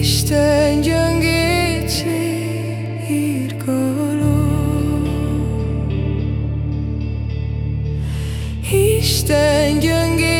Isten gyöngétség írgalom. Isten gyöngétség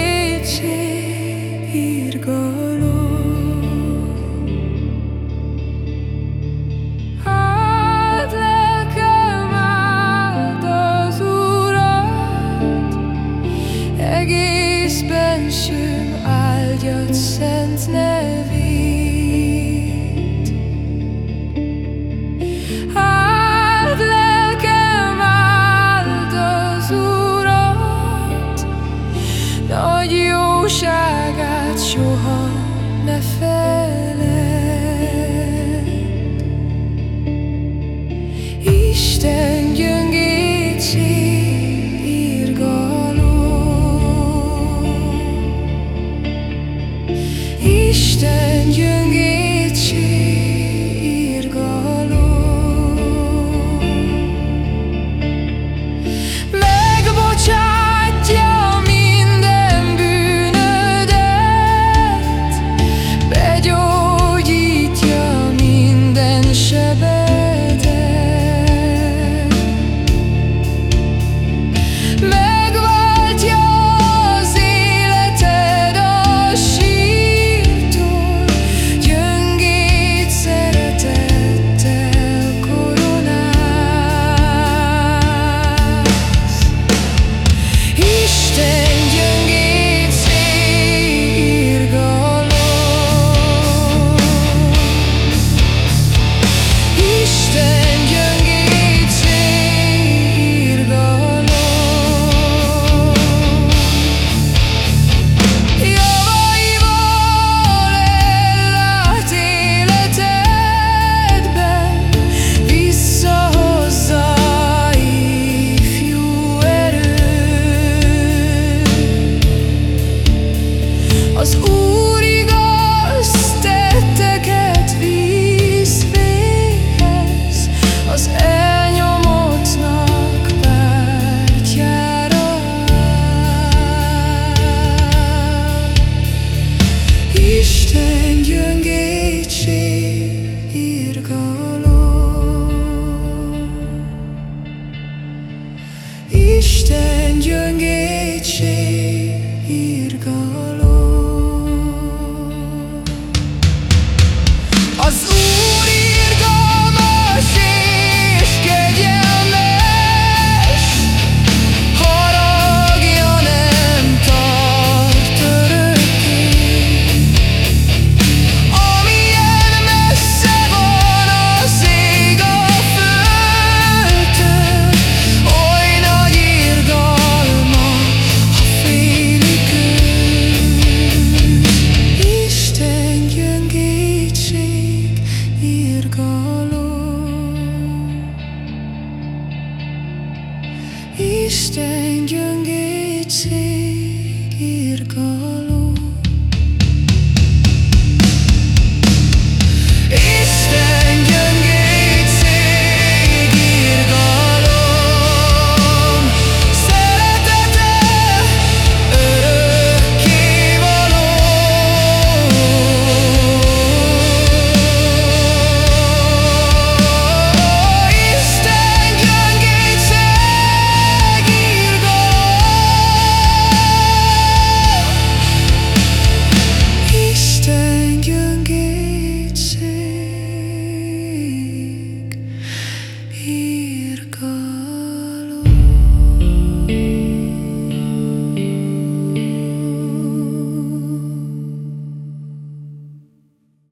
understand you Isten gyöngétség irgalma.